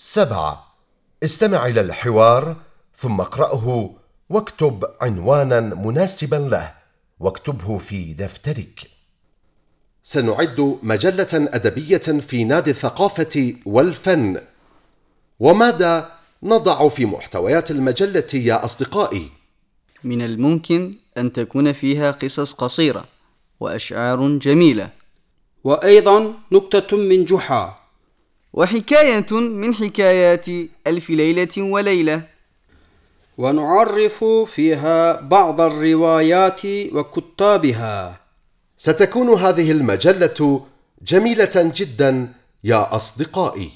سبعة. استمع إلى الحوار ثم اقرأه واكتب عنوانا مناسبا له. واكتبه في دفترك. سنعد مجلة أدبية في نادي الثقافة والفن. وماذا نضع في محتويات المجلة يا أصدقائي؟ من الممكن أن تكون فيها قصص قصيرة وأشعار جميلة. وأيضا نكتة من جحا. وحكاية من حكايات ألف ليلة وليلة. ونعرف فيها بعض الروايات وكتابها. ستكون هذه المجلة جميلة جدا يا أصدقائي.